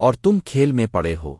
اور تم کھیل میں پڑے ہو۔